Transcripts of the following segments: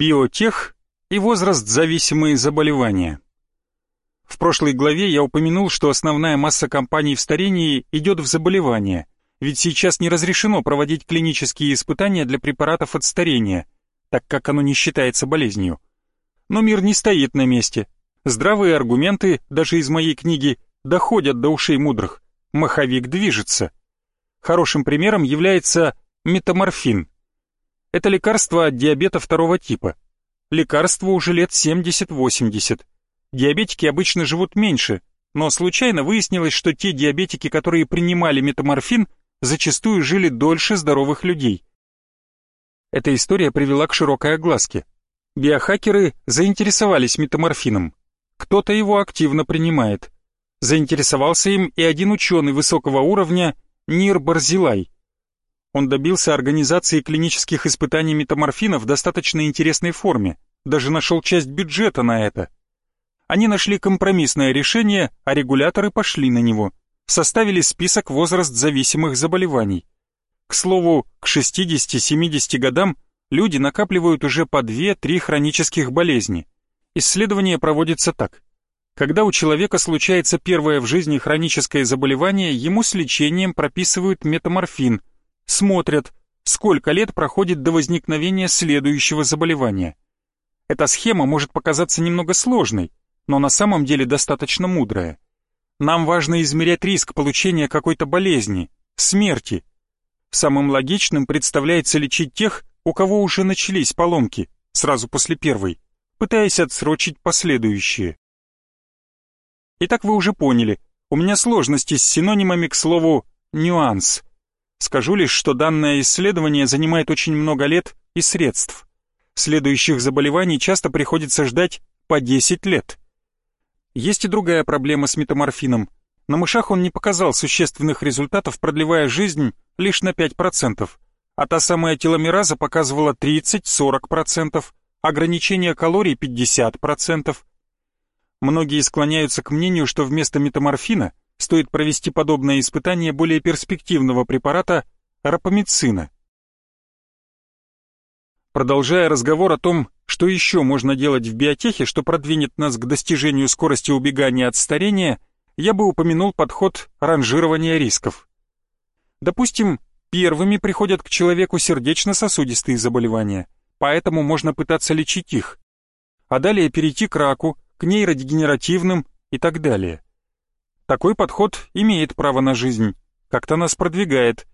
биотех и возраст-зависимые заболевания. В прошлой главе я упомянул, что основная масса компаний в старении идет в заболевания, ведь сейчас не разрешено проводить клинические испытания для препаратов от старения, так как оно не считается болезнью. Но мир не стоит на месте. Здравые аргументы, даже из моей книги, доходят до ушей мудрых. Маховик движется. Хорошим примером является метаморфин. Это лекарство от диабета второго типа. Лекарству уже лет 70-80. Диабетики обычно живут меньше, но случайно выяснилось, что те диабетики, которые принимали метаморфин, зачастую жили дольше здоровых людей. Эта история привела к широкой огласке. Биохакеры заинтересовались метаморфином. Кто-то его активно принимает. Заинтересовался им и один ученый высокого уровня Нир Барзилай. Он добился организации клинических испытаний метаморфина в достаточно интересной форме, даже нашел часть бюджета на это. Они нашли компромиссное решение, а регуляторы пошли на него, составили список возраст зависимых заболеваний. К слову, к 60-70 годам люди накапливают уже по 2-3 хронических болезни. Исследование проводится так. Когда у человека случается первое в жизни хроническое заболевание, ему с лечением прописывают метаморфин, смотрят, сколько лет проходит до возникновения следующего заболевания. Эта схема может показаться немного сложной, но на самом деле достаточно мудрая. Нам важно измерять риск получения какой-то болезни, смерти. Самым логичным представляется лечить тех, у кого уже начались поломки, сразу после первой, пытаясь отсрочить последующие. Итак, вы уже поняли, у меня сложности с синонимами к слову «нюанс». Скажу лишь, что данное исследование занимает очень много лет и средств. Следующих заболеваний часто приходится ждать по 10 лет. Есть и другая проблема с метаморфином. На мышах он не показал существенных результатов, продлевая жизнь лишь на 5%, а та самая теломераза показывала 30-40%, ограничение калорий 50%. Многие склоняются к мнению, что вместо метаморфина стоит провести подобное испытание более перспективного препарата рапамицина. Продолжая разговор о том, что еще можно делать в биотехе, что продвинет нас к достижению скорости убегания от старения, я бы упомянул подход ранжирования рисков. Допустим, первыми приходят к человеку сердечно-сосудистые заболевания, поэтому можно пытаться лечить их, а далее перейти к раку, к нейродегенеративным и так далее. Такой подход имеет право на жизнь, как-то нас продвигает.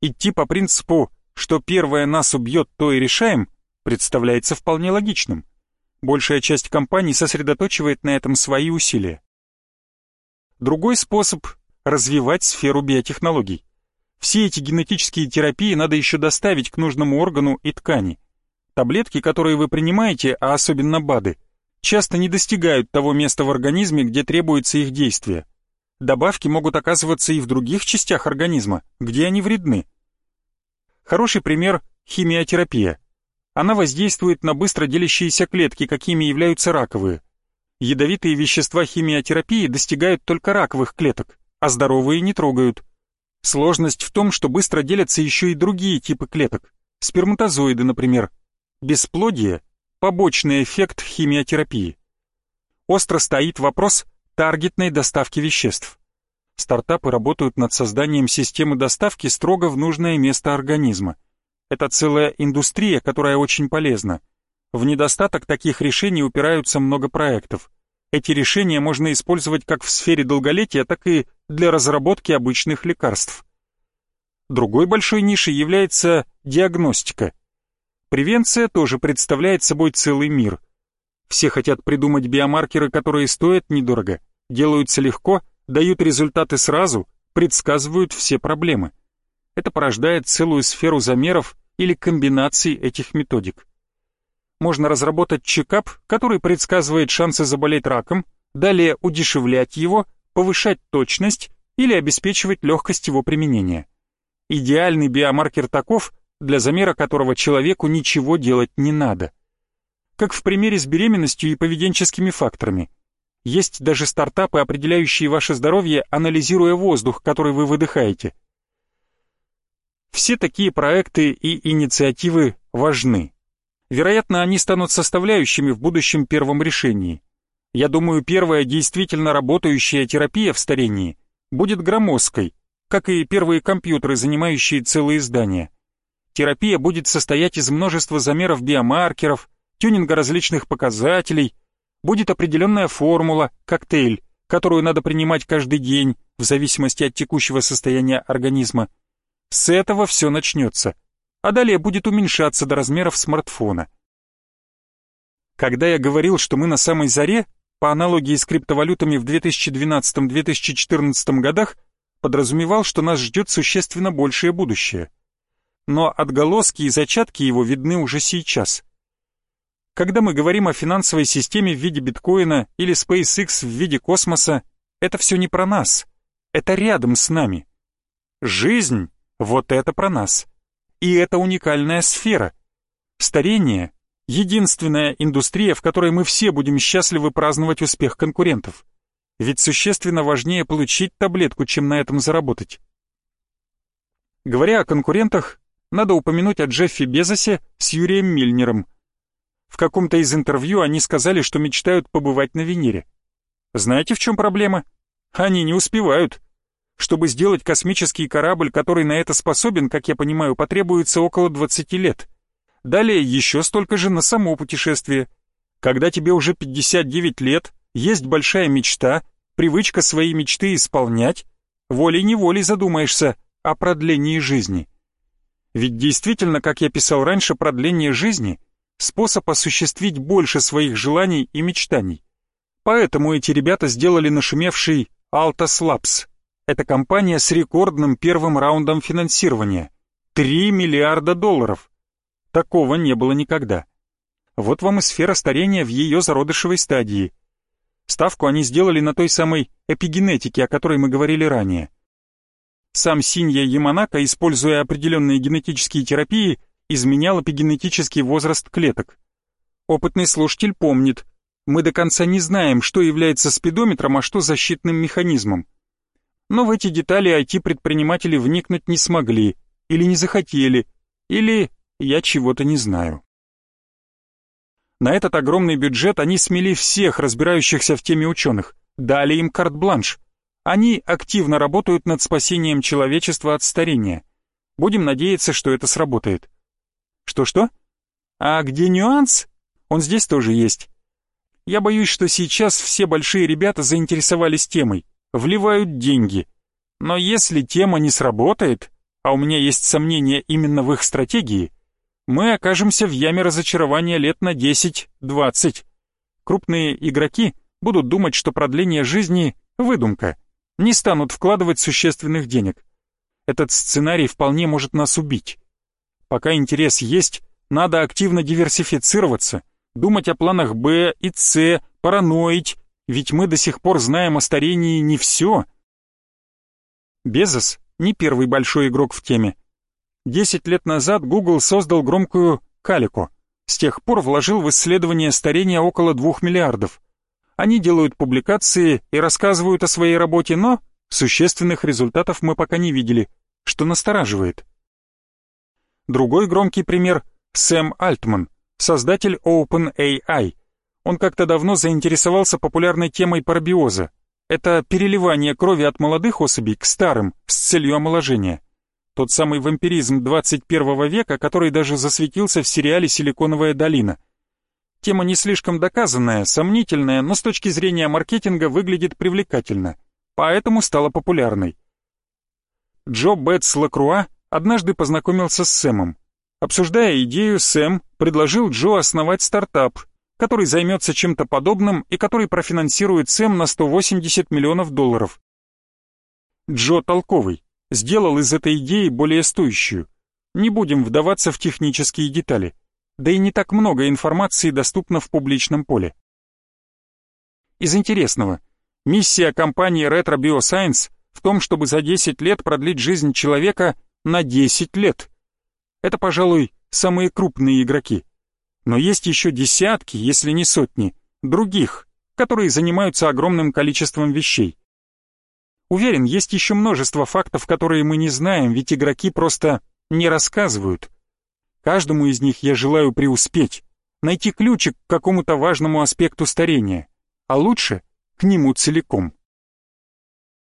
Идти по принципу «что первое нас убьет, то и решаем» представляется вполне логичным. Большая часть компаний сосредоточивает на этом свои усилия. Другой способ – развивать сферу биотехнологий. Все эти генетические терапии надо еще доставить к нужному органу и ткани. Таблетки, которые вы принимаете, а особенно БАДы, часто не достигают того места в организме, где требуется их действие – добавки могут оказываться и в других частях организма, где они вредны. Хороший пример – химиотерапия. Она воздействует на быстро делящиеся клетки, какими являются раковые. Ядовитые вещества химиотерапии достигают только раковых клеток, а здоровые не трогают. Сложность в том, что быстро делятся еще и другие типы клеток, сперматозоиды, например. Бесплодие – побочный эффект химиотерапии. Остро стоит вопрос – таргетной доставки веществ. Стартапы работают над созданием системы доставки строго в нужное место организма. Это целая индустрия, которая очень полезна. В недостаток таких решений упираются много проектов. Эти решения можно использовать как в сфере долголетия, так и для разработки обычных лекарств. Другой большой нишей является диагностика. Превенция тоже представляет собой целый мир. Все хотят придумать биомаркеры, которые стоят недорого, делаются легко, дают результаты сразу, предсказывают все проблемы. Это порождает целую сферу замеров или комбинаций этих методик. Можно разработать чекап, который предсказывает шансы заболеть раком, далее удешевлять его, повышать точность или обеспечивать легкость его применения. Идеальный биомаркер таков, для замера которого человеку ничего делать не надо как в примере с беременностью и поведенческими факторами. Есть даже стартапы, определяющие ваше здоровье, анализируя воздух, который вы выдыхаете. Все такие проекты и инициативы важны. Вероятно, они станут составляющими в будущем первом решении. Я думаю, первая действительно работающая терапия в старении будет громоздкой, как и первые компьютеры, занимающие целые здания. Терапия будет состоять из множества замеров биомаркеров, тюнинга различных показателей, будет определенная формула, коктейль, которую надо принимать каждый день, в зависимости от текущего состояния организма. С этого все начнется, а далее будет уменьшаться до размеров смартфона. Когда я говорил, что мы на самой заре, по аналогии с криптовалютами в 2012-2014 годах, подразумевал, что нас ждет существенно большее будущее. Но отголоски и зачатки его видны уже сейчас. Когда мы говорим о финансовой системе в виде биткоина или SpaceX в виде космоса, это все не про нас. Это рядом с нами. Жизнь — вот это про нас. И это уникальная сфера. Старение — единственная индустрия, в которой мы все будем счастливы праздновать успех конкурентов. Ведь существенно важнее получить таблетку, чем на этом заработать. Говоря о конкурентах, надо упомянуть о Джеффе Безосе с Юрием Мильнером — в каком-то из интервью они сказали, что мечтают побывать на Венере. Знаете, в чем проблема? Они не успевают. Чтобы сделать космический корабль, который на это способен, как я понимаю, потребуется около 20 лет. Далее еще столько же на само путешествие. Когда тебе уже 59 лет, есть большая мечта, привычка свои мечты исполнять, волей-неволей задумаешься о продлении жизни. Ведь действительно, как я писал раньше, продление жизни способ осуществить больше своих желаний и мечтаний. Поэтому эти ребята сделали нашумевший Altos Labs. Это компания с рекордным первым раундом финансирования. 3 миллиарда долларов. Такого не было никогда. Вот вам и сфера старения в ее зародышевой стадии. Ставку они сделали на той самой эпигенетике, о которой мы говорили ранее. Сам Синья Яманака, используя определенные генетические терапии, изменял эпигенетический возраст клеток. Опытный слушатель помнит, мы до конца не знаем, что является спидометром, а что защитным механизмом. Но в эти детали IT-предприниматели вникнуть не смогли, или не захотели, или я чего-то не знаю. На этот огромный бюджет они смели всех разбирающихся в теме ученых, дали им карт-бланш. Они активно работают над спасением человечества от старения. Будем надеяться, что это сработает. Что-что? А где нюанс? Он здесь тоже есть. Я боюсь, что сейчас все большие ребята заинтересовались темой, вливают деньги. Но если тема не сработает, а у меня есть сомнения именно в их стратегии, мы окажемся в яме разочарования лет на 10-20. Крупные игроки будут думать, что продление жизни — выдумка, не станут вкладывать существенных денег. Этот сценарий вполне может нас убить. Пока интерес есть, надо активно диверсифицироваться, думать о планах Б и С, параноить, ведь мы до сих пор знаем о старении не все. Безос не первый большой игрок в теме. Десять лет назад Google создал громкую Калико. С тех пор вложил в исследование старения около двух миллиардов. Они делают публикации и рассказывают о своей работе, но существенных результатов мы пока не видели, что настораживает. Другой громкий пример — Сэм Альтман, создатель OpenAI. Он как-то давно заинтересовался популярной темой парабиоза. Это переливание крови от молодых особей к старым с целью омоложения. Тот самый вампиризм 21 века, который даже засветился в сериале «Силиконовая долина». Тема не слишком доказанная, сомнительная, но с точки зрения маркетинга выглядит привлекательно, поэтому стала популярной. Джо Бетс Лакруа однажды познакомился с Сэмом. Обсуждая идею, Сэм предложил Джо основать стартап, который займется чем-то подобным и который профинансирует Сэм на 180 миллионов долларов. Джо толковый, сделал из этой идеи более стоящую. Не будем вдаваться в технические детали, да и не так много информации доступно в публичном поле. Из интересного, миссия компании Retro Bioscience в том, чтобы за 10 лет продлить жизнь человека на 10 лет. Это, пожалуй, самые крупные игроки. Но есть еще десятки, если не сотни, других, которые занимаются огромным количеством вещей. Уверен, есть еще множество фактов, которые мы не знаем, ведь игроки просто не рассказывают. Каждому из них я желаю преуспеть, найти ключик к какому-то важному аспекту старения, а лучше к нему целиком.